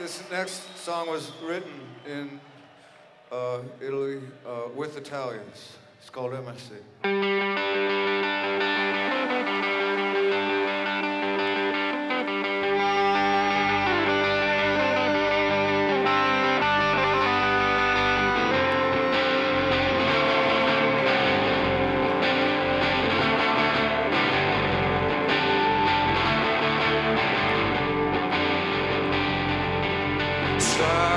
This next song was written in uh, Italy uh, with Italians. It's called MSC. Stop.